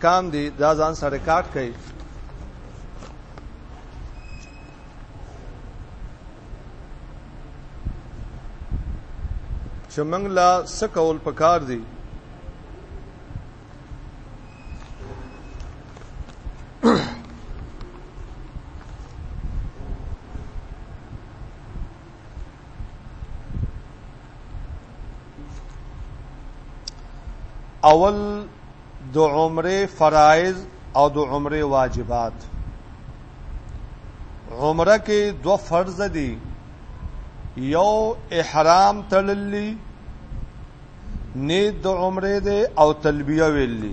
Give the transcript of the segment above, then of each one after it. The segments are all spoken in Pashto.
کام دی دا ځان سره ریکارډ کړئ چې موږ لا څه کول پکار دي اول د عمره فرایض او د عمره واجبات عمره کې دو فرض دي یو احرام تړلی نیت د عمره ده او تلبیه ویلی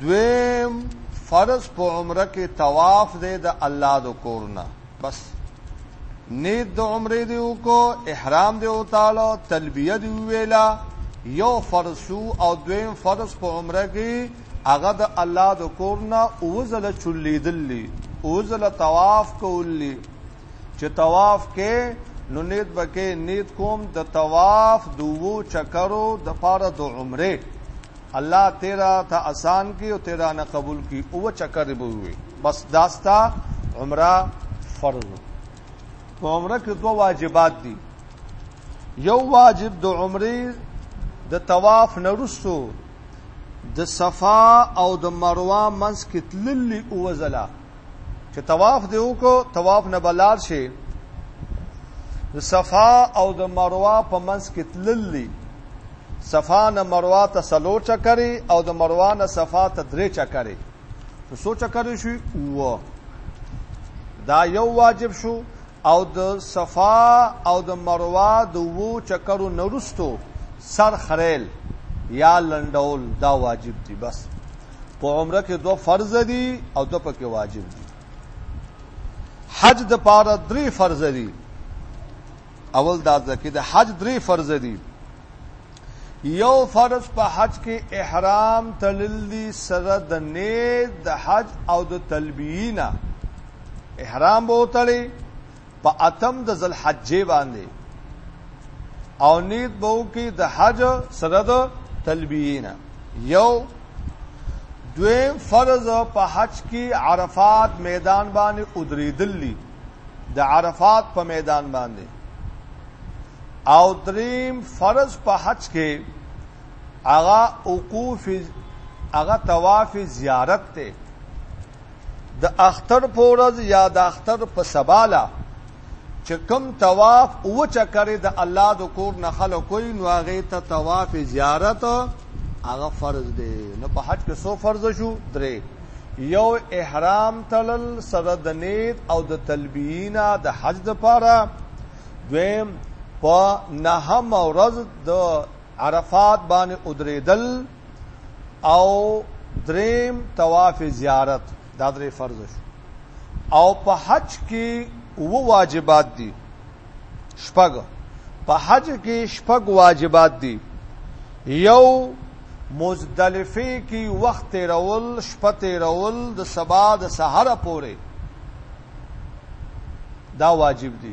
دویم فرض په عمره کې طواف دی د الله د کور نه بس نیت د عمره دی وکړو احرام دی وتاړو تلبیه دی ویلا یو فرض شو او دویم فرض په عمره کې هغه د الله د کور نه اوزله چلیدلې اوزله طواف کولې چې طواف کې نو نیت بکې نیت کوم د طواف دوو چکرو د پاره د عمره الله تیرا ته آسان کی او تیرا نه قبول کی او چکر به وي بس داستا عمره فرض په عمره کې دوه واجبات دي یو واجب د عمره د طواف نرسو د صفا او د مروه منځ کې تللی او وزلا چې طواف دی وکړو طواف نه بلار شي د صفا او د مروه په منځ کې تللی صفا نه مروه ته سلو چکرې او د مروه نه صفا ته درې چکرې نو سو چکرې شي او دا یو واجب شو او د صفا او د مروه د وو چکرو نرستو سر خریل یا لندول دا واجب دی بس په عمره کې دوه فرض دي او دوه پکې واجب دي حج د پاره درې فرض دي اول دا ځکه د حج درې فرض دي یو فرض په حج کې احرام تلل دي سره د نیت د حج او د تلبیینا احرام به وتړي په اتم د ذوالحجې باندې او نیت به وکي د حج سره د تلبیینا یو دویم فرض په حج کې عرفات میدان باندې ادریدلی د عرفات په میدان باندې او دریم فرض په حج کې اغا وقوف اغا طواف زیارت ته د اختر په ورځ یا د اختر په سبا له چې کوم طواف او چکرې د الله د کور نه خلک کوي نو هغه ته طواف زیارت هغه فرض دی نو په حج کې سو فرض شو درې یو احرام تلل سره د نیت او د تلبیینا د حج د پاره دویم په نهم ورځ د عرفات باندې ادریدل او دریم طواف زیارت دا درې فرض شو او په حج کې و واجبات دي شپږ په حج کې شپږ واجبات دي یو مزدلفه کې وخت رول شپه تیرول د سبا د سحر پورې دا واجب دي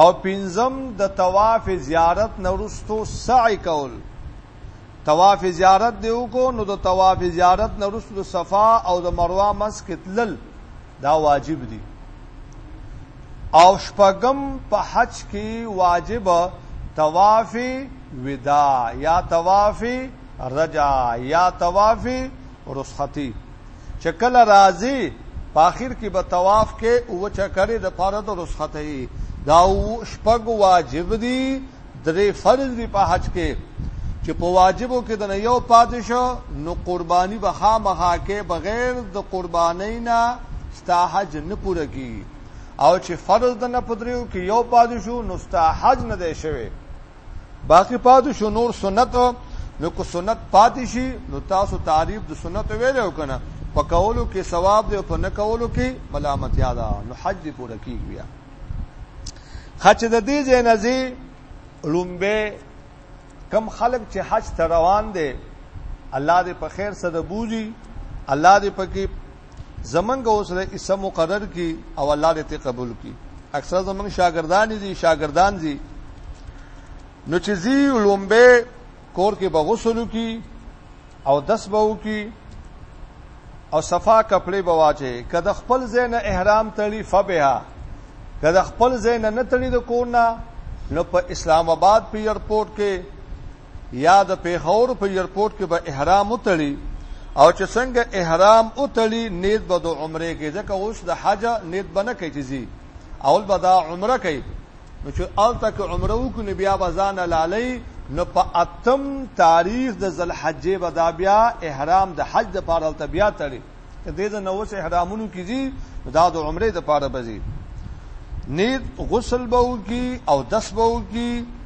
او پنځم د طواف زیارت نه وروسته سعی کول طواف زیارت دی وکړو نو د طواف زیارت نه وروسته د صفا او د مروه منځ کې تلل دا واجب دي او شپږم په حج کې واجب طواف وداع یا طواف رجا یا طواف رسختی چې کله راځي په اخر کې به طواف کې او چکرې د پاره د رسختې دا شپږ واجب دي درې فرض دي په حج کې چې په واجبو کې د یو پاتې شو نو قرباني به خامخا کې بغیر د قربانۍ نه ستا حج نه پوره کیږي او چې فرض د نه پدریو کې یو پاتې شو نو ستا حج نه دی شوی باقی پاتې شو نور سنت نو کو سنت پاتې شي نو تاسو تعریف د سنت ویل او کنه په کولو کې ثواب دی او په نه کولو کې ملامتیا ده نو حج دی پوره کیږي بیا خچ د دې جنازي لومبه کم خلق چې حج ته روان دي الله دې په خیر سره بوزي الله دې پکې زمنګ اوس له اسم مقرر کی او الله دې ته قبول کی اکثر زمنګ شاګردان دي شاګردان دي نو چې زی لومبه کور کې بغسل کی او دس بو کی او صفا کپڑے بواچه کده خپل زین احرام تړي فبها کده خپل زین نه تړي د کور نه نو په اسلام آباد په ایرپورټ کې یا د پیښور په ایرپورټ کې به احرام وتړي او چې څنګه احرام وتړي نیت به د عمره کې ځکه اوس د حج نیت بنه کوي چې زی اول به دا عمره کوي نو چې الته کې عمره وکړي بیا به ځان لالي نو په اتم تاریخ د ذلحجې به دا بیا احرام د حج د پاره الته بیا تړي کله د نووس احرامونو کې زی دا د عمره د پاره بزي نیت غسل به وکي او دس به وکي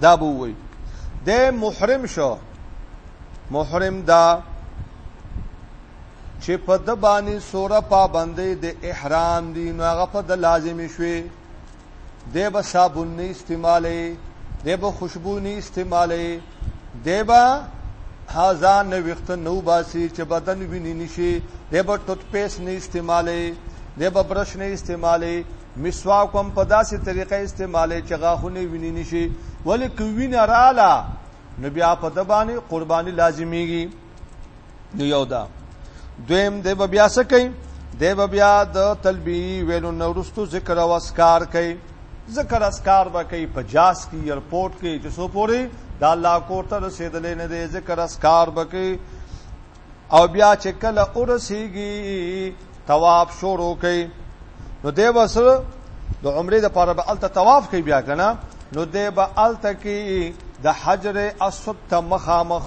دا به وي د محرم شو محرم دا چې په د باندې سوره پابندې د احرام دی نو هغه په د لازم شوي د به صابون نه استعمالې د به خوشبو نه استعمالې د به هزان نه وخت نو باسي چې بدن ویني نشي د به ټوت پیس نه استعمالې د به برش نه استعمالې مسواک هم په داسې طریقه استعمالې چې غاښونه ویني نشي ولې که وینه رااله نو بیا په د باندې قرباني لازمیږي نو یو دا دویم دی به بیا څه کوي دی به بیا د تلبی وینو نورستو ذکر او اسکار کوي ذکر اسکار به کوي په جاس کې ایرپورټ کې چې سو پوري دا الله کوته رسیدلې نه دی ذکر اسکار به کوي او بیا چې کله ورسیږي طواف شروع کوي نو دی وسر د عمره د پاره به الته طواف کوي بیا کنه نو دی به الته کې د حجر اسود ته مخامخ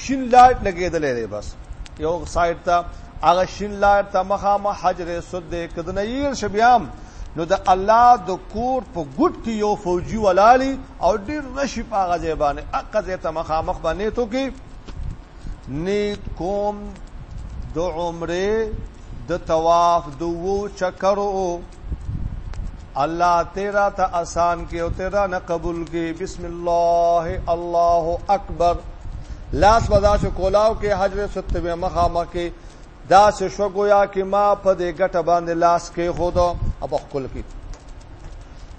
شین لایټ لګیدل دی بس یو سایت ته هغه شین لایټ ته مخامخ حجر اسود دی کدن یې شبیام نو د الله د کور په ګډ کې یو فوجي ولالي او ډیر رشي په غزه باندې اقزه ته مخامخ باندې تو کې نیت کوم د عمره د طواف د وو چکرو الله تیرا ته آسان کې او تیرا نه قبول کې بسم الله الله اکبر لاس ودا شو کولاو کې حجر ستوي مخه مکه دا څه شو گویا کې ما په دې ګټه باندې لاس کې خود او خپل کې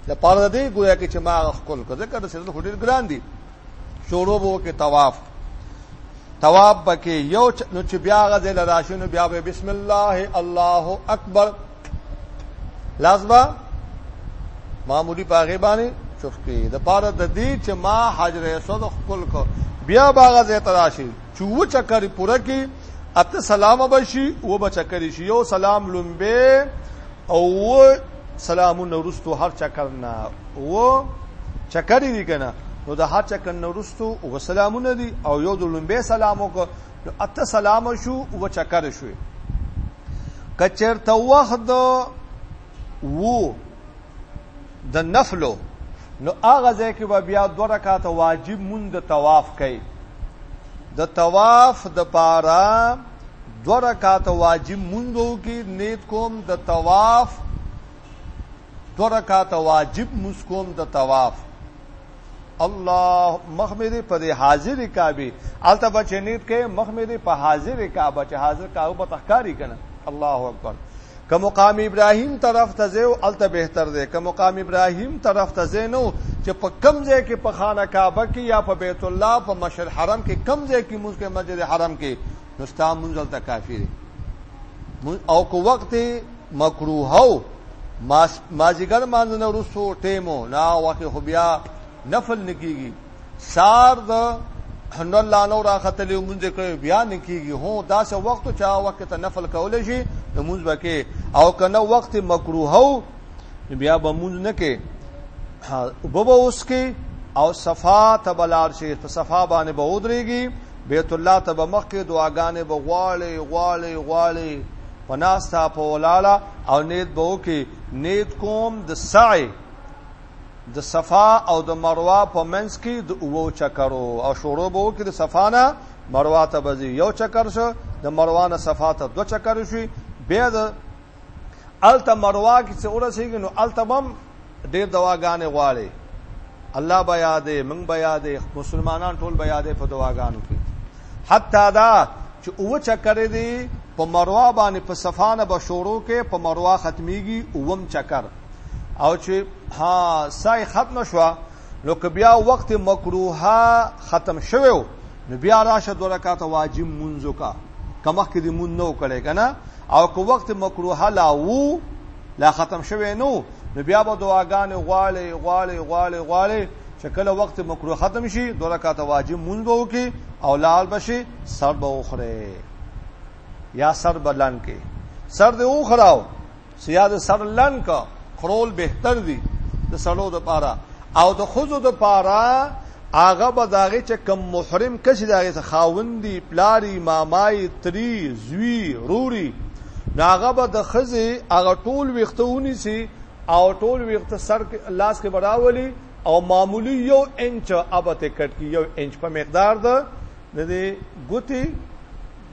د پاره دې گویا کې چې ما خپل کو ځکه د سره هډیر ګران دي شروع به وکړي طواف طواف به کې یو نو چې بیا هغه ځای له راشي نو بیا به بسم الله الله اکبر لاس به معمولی په هغې باندې چوف کړي د پاره د دې چې ما حجر اسود خپل کو بیا به هغه ځای ته راشي چې و چکر پوره کړي اته سلام بشي و بچکر شي یو سلام لومبه او و سلامونه ورستو هر چکر نه و چکر دی کنه نو د هر چکر نه ورستو و سلامونه دی او یو د لومبه سلام وک نو اته سلام شو و چکر شو کچرته وخت وو د نفلو نو هغه ځای کې به بیا دوه رکعات واجب مون د طواف کوي د طواف د پاره دوه رکعات واجب مون وو کې نیت کوم د طواف دوه رکعات واجب مون کوم د طواف الله مخ مې دې په دې حاضر کعبه الته بچ نیت کې مخ مې دې په حاضر کعبه چې حاضر کعبه په تخکاری کنه الله اکبر که مقام ابراهیم طرف ته زو الته بهتر دی که مقام ابراهیم طرف ته زینو چې په کم ځای کې په خانه کعبه کې یا په بیت الله په مشر حرم کې کم ځای کې موږ کې مسجد حرم کې نو ستا مونږ دلته کافی دی او کو وخت مکروه او مازیګر مانځ نه رسو ټیمو نا وخت خو بیا نفل نکیږي سار د حنو الله نو راختلی مونږ کوي بیا نکیږي هو دا سه وخت چا وخت ته نفل کول شي نو مونږ وکي او کنه وخت مکروه او بیا به مونږ نه کې وبو اوس کې او صفا تبلار شي په صفا باندې به ودرېږي بیت الله ته به مخ کې دعاګانې به غواړي غواړي غواړي په ناستا په ولاړه او نیت به وکي نیت کوم د سعی د صفا او د مروه په منځ کې د اوو چکرو او شروع به وکي د صفا نه مروه ته به یو چکر شو د مروه نه صفا ته دوه چکر شي بیا د الته مروا کې چې ورسېږي نو الته بم ډېر دواګانې غواړي الله بیا دې موږ بیا دې مسلمانان ټول بیا دې په دواګانو کې حتی دا چې او چکر دی په مروا باندې په صفانه به شورو کې په مروا ختميږي اوم چکر او چې ها سای ختم شو نو که بیا وخت مکروه ختم شوو نو بیا راشه دوه رکعاته واجب مونږ وکا که مخکې دې مونږ نو کړي کنه او که وخت مکروه لا وو لا ختم شوه نو نو بیا به دعاګانې غواړي غواړي غواړي غواړي چې کله وخت مکروه ختم شي دوه رکعاته واجب مونږ به وکي او لال بشي سر به وخره یا سر بلان کې سر دې وخراو سیا د سر لنک کرول بهتر دي د سړو د پاره او د خزو د پاره هغه به داغه چې کم محرم کسي داغه څخه خاوندي پلاری مامای تری زوی روري ناغه به د خزي هغه ټول وختونی سي او ټول وخت سر لاس کې براولي او معمولی یو انچ ابته کټ کی یو انچ په مقدار ده د ګوتی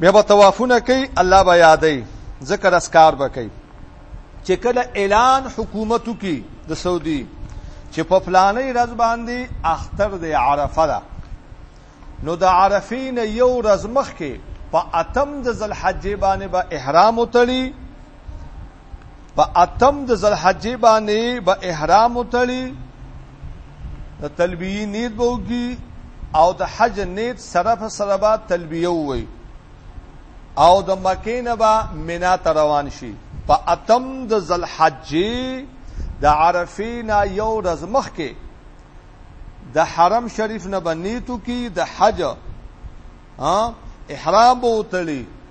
بیا به توافونه کوي الله به یادای ذکر اسکار به کوي چې کله اعلان حکومتو کې د سعودي چې په فلانې ورځ باندې اختر د عرفه ده نو د عرفې نه یو ورځ مخکې په اتم د ذلحجې باندې به با احرام وتړي په اتم د ذلحجې باندې به احرام وتړي د تلبیه نیت به وکي او د حج نیت سره په سره به تلبیه وي او د مکې نه به مینا ته روان شي په اتم د ذلحجې د عرفې نه یو ورځ مخکې د حرم شریف نه بنیتو کې د حج احرام به وتړي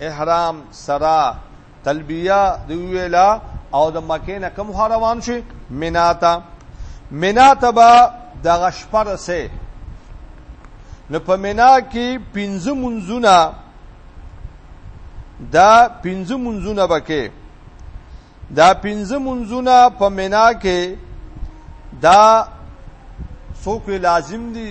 احرام سرا تلبیه دی ویلا او د مکه نه کوم روان شي مینا ته مینا ته به د غشپر سه نو په مینا کې پنځه منځونه دا پنځه منځونه بکې دا پنځه منځونه په مینا کې دا څوک لازم دي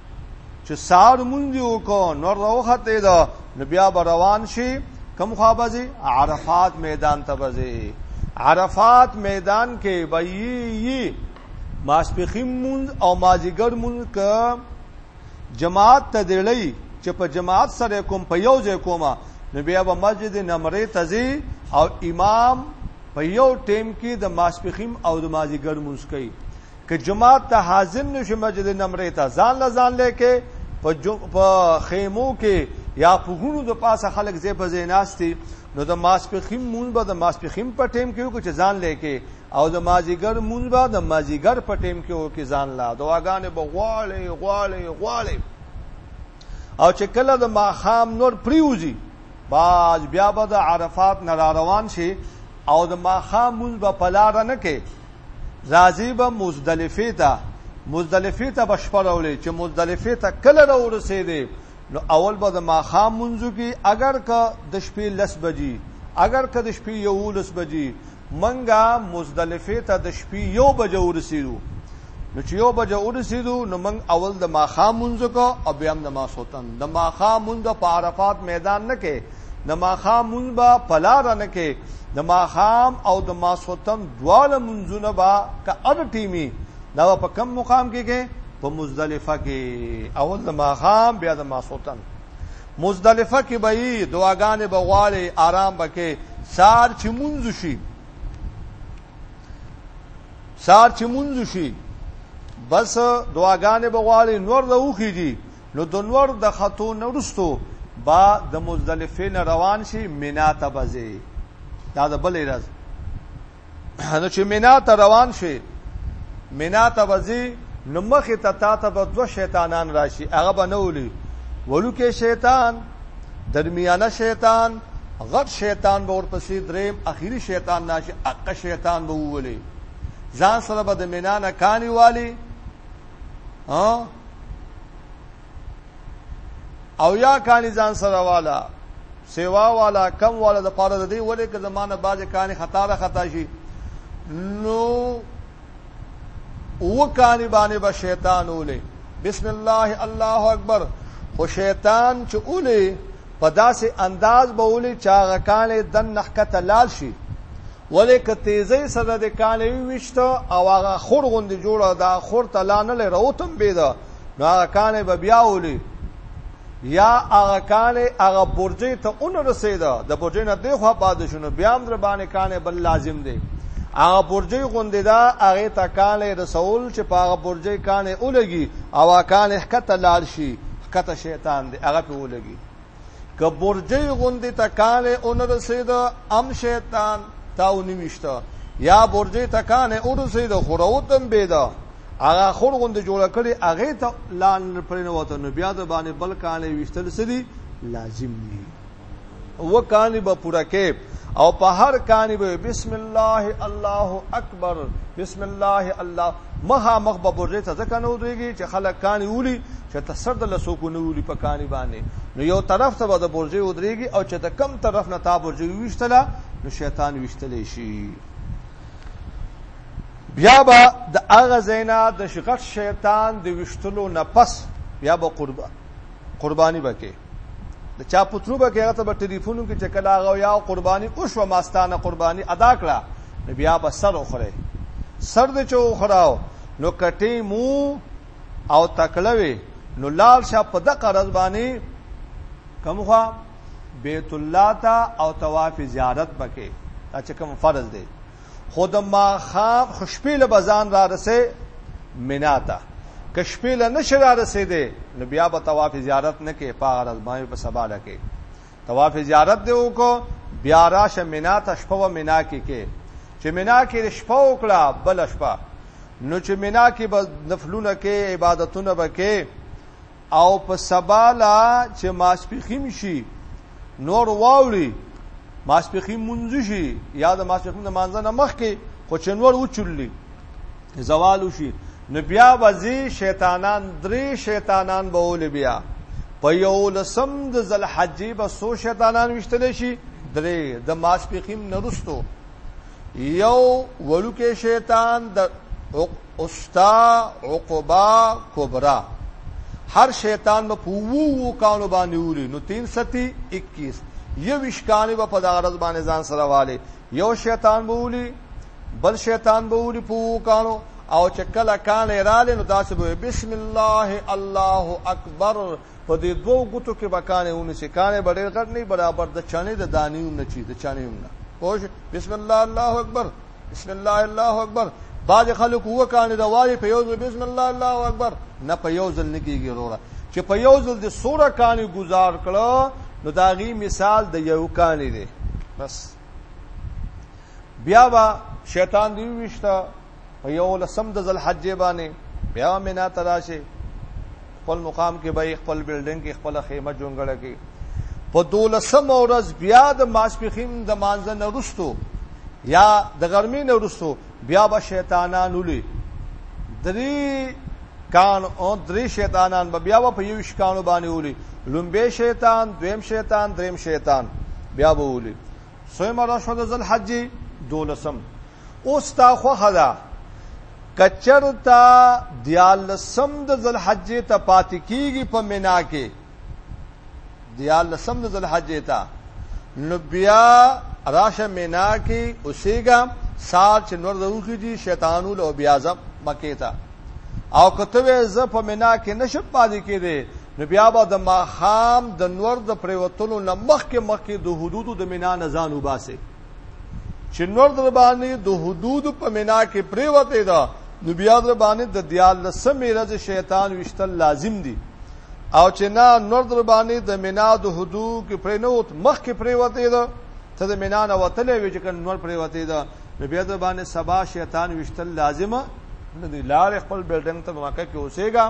چې سار مونږ وکړو نو راوخته دا نو بیا روان شي کم خوابځي عرفات میدان ته بځي عرفات میدان کې وایي ماسپخیم مونږ او ماجیګر مونږ ک جماعت ته دیړی چې په جماعت سره کوم په یو ځای کومه نو بیا به مسجد نمرې تزي او امام په یو ټیم کې د ماسپخیم او د ماجیګر مونږ کوي که جماعت ته حاضر نه شو مسجد نمرې ته ځان له ځان لیکې په جو... په خیمو کې یا په غونو د پاسه خلک ځای په ځای ناشتي نو د ماسپخیم مونږ به د ماسپخیم په ټیم کې وکړو چې ځان لیکې او د مازیګر مونږ به د مازیګر په ټیم کې وکړو ځان لا دواګانې به غواړي غواړي غواړي او چې کله د ماخام نور پریوزي باز بیا به د عرفات نه روان شي او د ماخام مونږ به پلار نه کې راځي به مزدلفه ته مزدلفه ته بشپړ اولې چې مزدلفه ته کله راورسې دي نو اول به د ماخام منځو کې اگر که د شپې لس بجې اگر که د شپې یو لس بجې منګه مزدلفه ته د شپې یو بجې ورسېدو نو چې یو بجې ورسېدو نو منګ اول د ماخام منځو کو او بیا هم د ماسوتن د ماخام منځ په عرفات میدان نه کې د ماښام مونږ به په لار نه کې د ماښام او د ماسوتن دواله منځونه با که ار ټیمی دا په کم مقام کې کې په مزدلفه کې اول د ماښام بیا د ماسوتن مزدلفه کې به یې دعاګانې بغواړي آرام بکې سار چې منځ شي سار چې منځ شي بس دعاګانې بغواړي نور د اوخې دي نو د نور د خطو نه وروسته با د مزدلفه نه روان شي مینا ته بځي دا د بلې راز نو چې مینا ته روان شي مینا ته بځي نو مخې ته تا ته به دوه شیطانان راشي هغه به نه ولي ولوکې شیطان درمیانه شیطان غټ شیطان به ورپسې دریم اخیری شیطان ناشي اقا شیطان به وولي ځان سره به د مینا نه کانی والی او یا کانی ځان سره والا سیوا والا کم والا د پاره د دې ولې که زمانه باز کانی خطا را خطا شي نو او کانی باندې به شیطان ولې بسم الله الله اکبر خو شیطان چې ولې په داسې انداز به ولې چاغه کانی د نحکته لال شي ولې که تېزۍ سره دې کاڼی وویشت او هغه خور غوندې جوړه دا خور ته لا نه لې راوتمبېده نو هغه کاڼی به بیا ولي یا هغه کاڼی هغه برجې ته ونه رسېده د برجې نه دې خوا پاتې شو نو بیا هم در باندې کاڼی بل لازم دی هغه برجې غوندې دا هغه ته کاڼی رسول چې په هغه برجې کاڼی ولګي او هغه کاڼی ښکته لاړ شي ښکته شیطان دی هغه په ولګي که برجی غوندی ته کاله اون رسید ام شیطان تاو نویشته یا برجی ته کاله او رسید خورو تم بیده هغه خور غوندی جوړ کړي هغه ته لان پرنه وته نو بیا د باندې بل کاله وشتل سدي لازم دي و کانی به پورا کې او په هر کانی به بسم الله الله اکبر بسم الله الله مخامخ به بورجې ته ځکه نه ودرېږي چې خلک کاني ولي چې ته سر د لسوکو نه ولي په کاني باندې نو یو طرف ته به د بورجې ودرېږي او چې د کم طرف نه تا بورجې وویشتله نو شیطان ویشتلی شي بیا به د هغه زینا د شغټ شیطان د وشتلو نه پس بیا به قربا قرباني وکړي د چا په تروبه کې هغه ته به ټلیفون کې چې کله هغه یا قرباني وشوه ما ستانه قرباني ادا کړه نو بیا به سر وخوره سر دې چې وخوراو نو کټې مو او تکلوي نو لال شه په د قرض باندې کومخه بیت الله ته او طواف زیارت بکې دا چې کوم فرض دی خو د ماښام خو شپې له بزان را رسې مینا ته که شپې له نشه را رسې دې نو بیا به طواف زیارت نه کې په غرض باندې په سبا لکه طواف زیارت دی وکړو بیا راشه مینا ته شپه و مینا کې کې چې مینا کې شپه وکړه بل شپه نو چې مینا کې به نفلونه کې عبادتونه به کې او په سبا لا چې ماسپخیم شي نور واوري ماسپخیم منځ شي یا د ماسپخیم د مانځه نه مخ کې خو چې نور وچولي زوال شي نو بیا وځي شیطانان درې شیطانان به ول بیا په یو لسم د ذل حجې به سو شیطانان وشتل شي درې د ماسپخیم نرستو یو وړوکی شیطان د اوستا عقبا کبرا هر شیطان به په وو وو کانو باندې وری نو 321 یو وشکانې به په دغه ورځ باندې ځان سره والي یو شیطان به ولي بل شیطان به ولي په وو کانو او چې کله کان رااله نو داسې به بسم الله الله اکبر په دې دوو ګوتو کې به کاڼی ونیسې کاڼی به ډېر غټ نه وي برابر د چڼې د دانې عمر چې د چڼې عمر پوه شوې بسم الله الله اکبر بسم الله الله اکبر بعضې خلک اووه کاڼې د وارې په یو ځل بسم الله الله اکبر نه په یو ځل نه کېږي وروره چې په یو ځل د سوره کاڼې ګزار کړه نو د هغې مثال د یو کاڼې دی بس بیا به شیطان دی ویشته په یو لسم د ذلحجې باندې بیا مینا ته راشي خپل مقام کې به خپل بلډینګ کې خپل خیمه جوړګړه کې په دولسم ورځ بیا د ماسپخین د مانځه نرستو یا د غرمې نرستو بیا به شیطانان ولي درې کان او درې شیطانان به بیا په یو شکانو باندې ولي لومبه شیطان دویم شیطان دریم شیطان بیا به ولي سویمه راشو د ذل حج دولسم اوس ستا خوښه ده که چرته دیارلسم د ذوالحجې ته پاتې کیږي په مینا کې دیارلسم د ذوالحجې ته نو بیا راشه مینا کې اوسېږه سار چې نور روخي دي شیطانو له بیا ځم مکې ته او کته زه په مینا کې نشم پاتې کېده نو بیا به د ماخام د نور د پریوتلو نه مخکې مخکې د حدودو د مینا نه ځان وباسي چې نور در باندې د حدود په منا کې پریوته ده نو بیا در باندې د دیال لسمې رز شیطان وشتل لازم دي او چې نه نور در باندې د منا د حدود کې پرې نه وت مخ کې پریوته ده ته د منا نه وتلې وی چې کله نور پریوته ده نو بیا در باندې سبا شیطان وشتل لازمه نه دی لار خپل بلډنګ ته مکه کې اوسېګا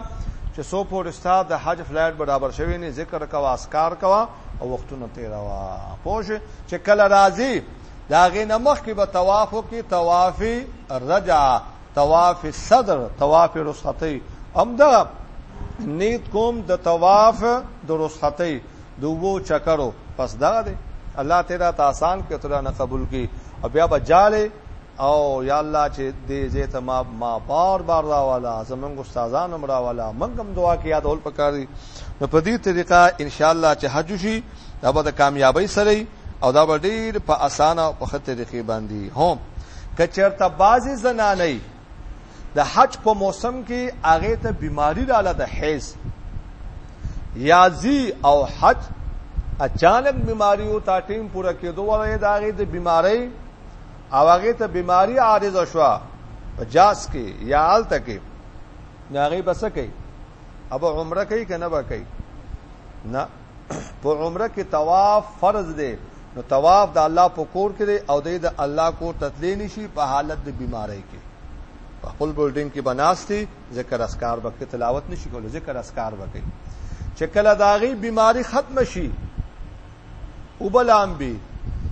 چې سو پورستا د حج فلایټ برابر شوی نه ذکر کوا اسکار کوا او وختونه تیروا پوه چې کله راځي دا غي نمخ کې به طواف کې طواف رجع طواف صدر طواف رسختی هم دا نیت کوم د طواف د رسختی دوو چکرو پس دا دی الله تعالی ته آسان کې تعالی نه قبول کی او بیا به جاله او یا الله چی دی ځای ته ما ما بار بار راواله زمونږ استادان هم راواله مونږ هم دعا کې یادول پکار دي نو په دې طریقه ان شاء الله چې حج شي دا به د کامیابی سره او دا به ډیر په اسانه او په خه طریقې باندې هم کچرته بازي زنانه د حج په موسم کې هغه ته بیماری رااله د حیز یازی او حج اچانک بیماری او تا ټیم پوره کېدو ولې دا غي د بیماری او هغه ته بیماری عارض شو په جاس کې یا الته کې ناغي بس کوي اب عمره کوي کنه با کوي نه په عمره کې طواف فرض دی نو طواف د الله په کور کې دی او د الله کور تتلی نشي په حالت د بیماری کې په خپل بولډینګ کې بناستي ذکر اسکار وکړي تلاوت نشي کولای ذکر اسکار وکړي چې کله داغي بیماری ختم شي اوبه لامبي،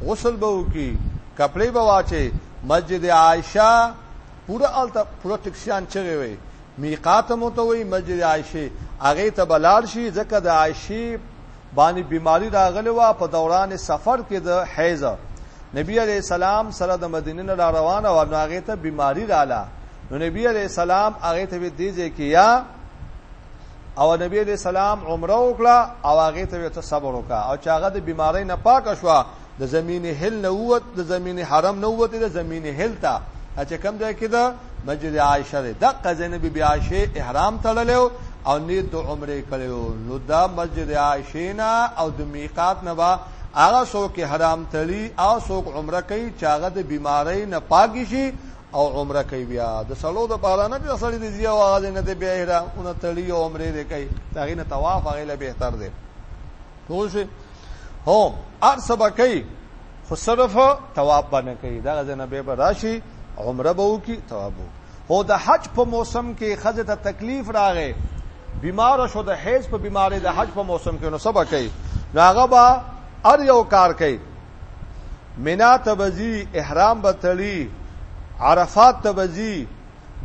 غسل به وکړي، کپړې به واچوي، مسجد عائشه پوره هلته پوره ټکسیان چغې وهي، میقات هم ورته وایي، مسجد عائشې، هغې ته به لاړ شي، ځکه د عائشې باندې بیماري راغلې وه په دوران سفر کې د حیض، نبي علیه السلام سره د مدینې نه راروانه وه، نو هغې ته بیماري راله، نو نبي علیه السلام هغې ته ویل، دې ځای کې یا. او نبی علیہ السلام عمره وکړه او هغه ته ته صبر وکا او چې هغه د بیماری نه پاک شو د زمین هل نه ووت د زمین حرم نه ووت د زمین هل ته چې کم ځای کې ده مسجد عائشه ده د قزنه بی بی عائشه احرام تړلو او نیت د عمره کړو نو دا مسجد عائشه نه او د میقات نه با هغه څوک حرام تړي او څوک عمره کوي چې هغه د بیماری نه پاک شي او عمره کوي بیا د سړو د پاره نه د سړی د ځي او هغه نه ته بیا احرام اون تړي او عمره دې کوي هغه نه طواف هغه له بهتر دی پوه شئ هو ار سبا کوي خو صرف طواف باندې کوي دا غزنه به راشي عمره به وکي طواف وکي هو د حج په موسم کې خزه ته تکلیف راغې بیمار شو د حیض په بیماری د حج په موسم کې نو سبا کوي ناغه با ار یو کار کوي مینا ته به ځي احرام به تړي عرفات ته به ځي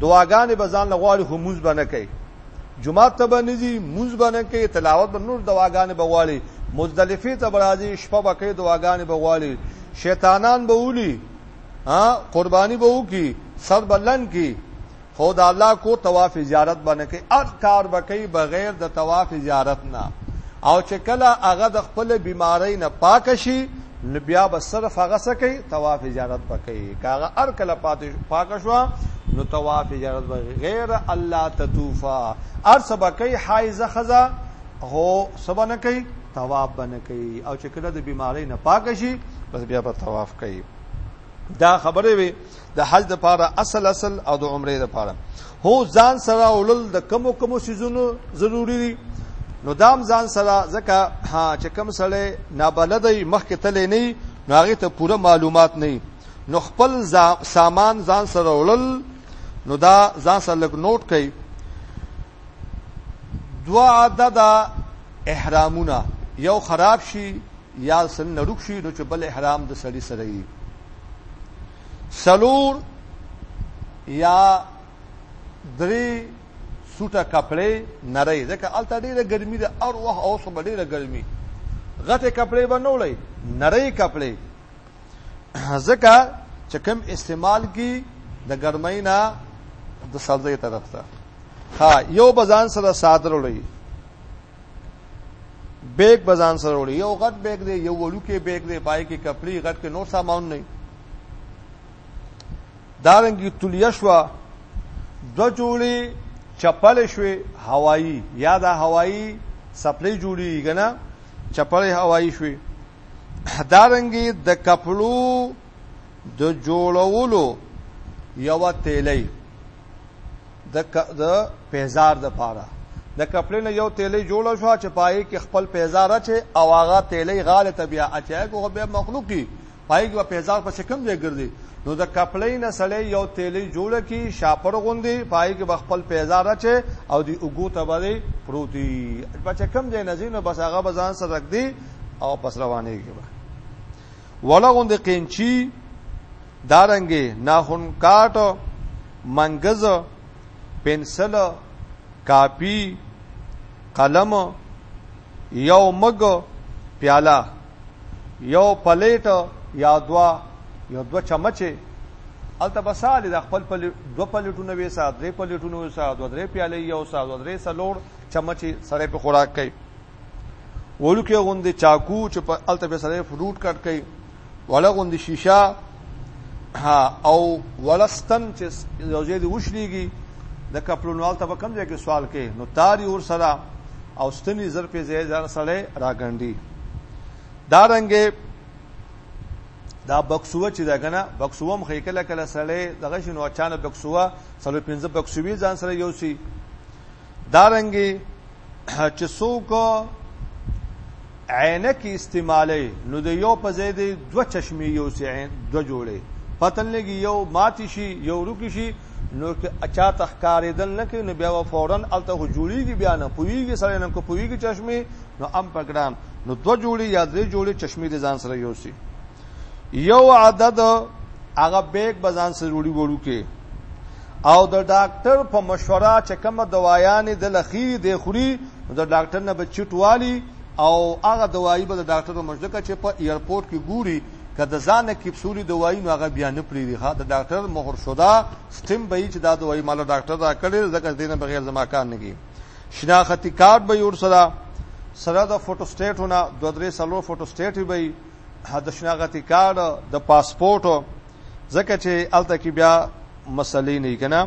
دعاګانې به ځان لغواړي خو موز به نه کوي جمعه ته به نزي موز به نه کوي تلاوت به نور دعاګانې به غواړي مزدلفه ته به راځي شپه به کوي دعاګانې به غواړي شیطانان به ولي ها قرباني به وکي سر بلن کی خو د الله کور طواف زیارت به نه کوي هر کار به کوي بغیر د طواف زیارت نه او چې کله هغه د خپل بیماری نه پاک شي نو بیا به صرف هغه څه کوي طواف زیارت به کوي کاغه هر کله پاک شو نو طواف زیارت به غیر الله تطوفا هر څه به کوي حایزه خزا هو سبا نه کوي طواف به نه کوي او چې کله د بیماری نه پاک شي بس بیا به طواف کوي دا خبره وي د حج د پاره اصل اصل او د عمره د پاره هو ځان سره اولل د کمو کمو سيزونو ضروری دي نو دام ځان سره ځکه ها چې کم سره نابلد مخکې تلې نه نو هغه ته پوره معلومات نه نو خپل سامان ځان سره اولل نو دا ځان سره لګ نوٹ کړئ دوه عدده احرامونه یو خراب شي یا سن نړوک شي نو چې بل احرام د سړی سره یي سلور یا درې سوټه کپڑے نری ځکه الته ډیره ګرمي ده او وه اوس به ډیره ګرمي غته کپڑے به نه ولای نری کپڑے ځکه چې کم استعمال کی د ګرمۍ نه د سردې طرف ته ها یو بزان سره صادر وړي بیگ بزان سره وړي یو غټ بیگ دی یو وړو کې بیگ دی پای کې کپڑے غټ کې نور سامان نه دارنګي تلیه شو دو جوړي چپل شوي هوایی یا د هوایی سپلې جوړي غنا چپل هوایی شوي دارنګي د کپړو د جوړولو یو تیلې د د پیزار د پاره د کپړې نه یو تیلې جوړ شو چې پای کې خپل پیزار اچي او هغه تیلې غاله طبيع اچي هغه به مخلوقي پای کې پیزار په شکم دی ګرځي نو د کپړې نه سړې یو تیلې جوړ کی شاپر غوندي پای کې خپل پیزار اچي او دی وګو ته باندې پروتي په شکم دی نزینو بس هغه بزان سره رکدي او پس روانېږي به ولغون د قینچی دارنګي ناخون کاټ منګز پنسل کاپی قلم یو مګ پیاله یو پلیټ یا دوا یو دو چمچه الته بساله د خپل پل دو پلیټونه وې سات درې پلیټونه وې سات درې پیالې یو سات درې سلوړ چمچي سره په خوراک کوي ولکه غوندې چاکو چې په الته به سره فروټ کټ کوي ولا غوندې شیشه او ولستن چې یوځې دی وشلېږي د کپلونو الته په کم ځای کې سوال کې نو تاری ور سره او ستنی زر په ځای ځان سره راګنډي دا رنګه دا بکسوه چې دا کنه بکسوه مخې کله کله سړې دغه شنو اچانه بکسوه سلو 15 بکسوي ځان سره یو سی دا رنګي چې څوک عینک استعمالي نو د یو په ځای دی دوه چشمه یو سي دوه جوړي پتن لګي یو ماتي شي یو رکی شي نو که اچا تخکارېدل نه کوي نو بیا و فورن الته جوړیږي بیا نه پويږي سره نه کو پويږي چشمه نو ام پکړان نو دوه جوړي یا درې جوړي چشمه د ځان سره یو سي یو عدد هغه بیگ بزان سره وړي وړو کې او د ډاکټر په مشوره چې کومه دوايانې د لخي د خوري د ډاکټر نه به چټوالي او هغه دوايي به د ډاکټر په مشوره چې په ایرپورټ کې ګوري که د ځان کپسولي دوايي نو هغه بیا نه پریږي ها د ډاکټر مهر شودا سټیم به چې دا دوايي مال ډاکټر دا کړي ځکه دینه بغیر زما کار نه کوي شناختی کارت به ور سره سره د فوټو سټیټونه دوه درې سلو فوټو سټیټ به د شناختي کارت د پاسپورت ځکه چې الته کې بیا مسلې نه کنا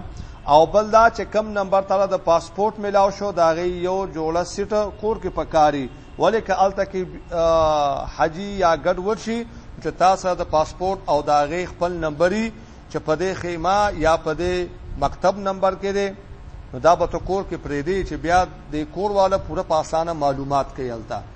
او بل دا چې کم نمبر تعالی د پاسپورت ملاو شو دا غي یو جوړه سیټ کور کې پکاري ولیک الته کې حاجی یا ګډ ورشي چې تاسو د پاسپورت او دا غي خپل نمبري چې په دې خیمه یا په دې مکتب نمبر کې دی نو دا به تو کور کې پرې دی چې بیا د کور والا پوره په اسانه معلومات کوي الته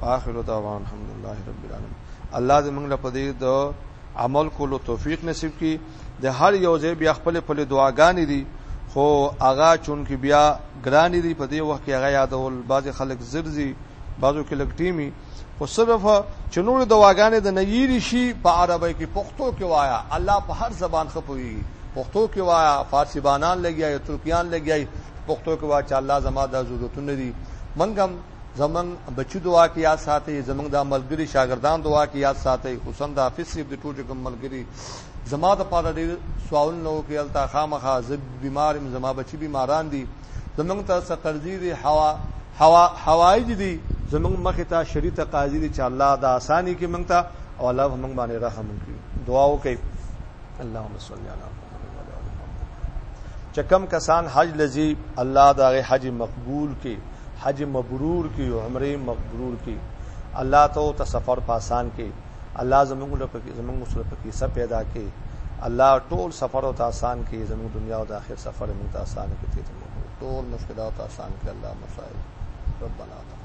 واخر دعوان الحمدلله رب العالمین الله دې موږ له پدې د عمل کولو توفیق نصیب کړي د هر یو ځای بیا خپل خپل دعاګانې دي خو هغه چون کې بیا ګران دي په دې وخت کې هغه یادول بعضی خلک زرزي بعضو کې لګ ټیمي خو صرف چنور دواګانې د نييري شي په عربی کې پښتو کې وایا الله په هر زبان خپوي پښتو کې وایا فارسی بانان لګیای ترکیان لګیای پښتو کې وایا چې الله زما د ضرورتونه دي منګم زمونږ بچي دعا کې یاد ساتئ، زمونږ دا ملګري شاګردان دعا کې یاد ساتئ، خصوصا دا حافظ صیب د ټول چې کوم ملګري زما د پاره ډېر سوالونه وکړي هلته خامخا زه بیمار یم زما بچي بیماران دي زمونږ ته څه قرضې دي هوا هوا حوایج دي زمونږ مخې ته شرعي تقاضي دي چې الله دا اساني کې مونږ ته او الله هم مونږ باندې رحم وکړي دعا وکړئ اللهم صل علی محمد وعلى ال محمد چې کم کسان حج لذي الله دا غي حج مقبول کی حج مبرور کی عمره مقبول کی الله ته ته سفر په آسان کی الله زموږ له پکې زموږ سره پکې سب پیدا کی الله ټول سفر او آسان کی زموږ دنیا او د آخرت سفر موږ ته آسان کی ته موږ ټول مشکلات آسان کی الله مسائل ربنا تقبل